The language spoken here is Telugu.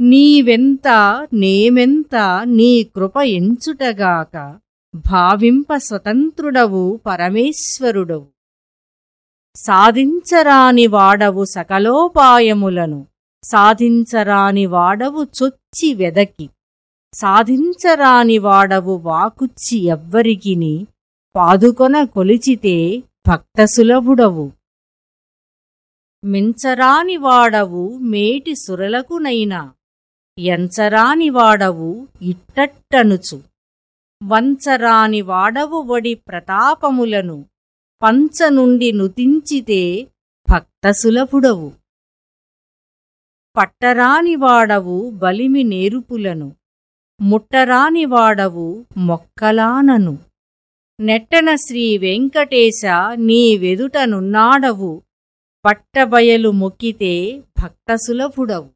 నీవెంత నేమెంత నీ కృప ఎంచుటగాక భావింప స్వతంత్రుడవు పరమేశ్వరుడవు. సాధించరాని వాడవు సకలోపాయములను సాధించరాని వాడవు చొచ్చి వెదకి సాధించరాని వాడవు వాకుచ్చి ఎవ్వరికిని పాదుకొన కొలిచితే భక్తసులభుడవు మించరాని వాడవు మేటి సురలకునైనా ఎంచరాని వాడవు ఇట్టట్టనుచు. వంచరాని వాడవు వడి ప్రతాపములను పంచ నుండి నుతించితే భక్తసులభుడవు పట్టరాని వాడవు బలిమి నేరుపులను ముట్టరాని వాడవు మొక్కలానను. నెట్టన శ్రీ వెంకటేశ నీ వెదుటనున్నాడవు పట్టబయలు మొక్కితే భక్తసులభుడవు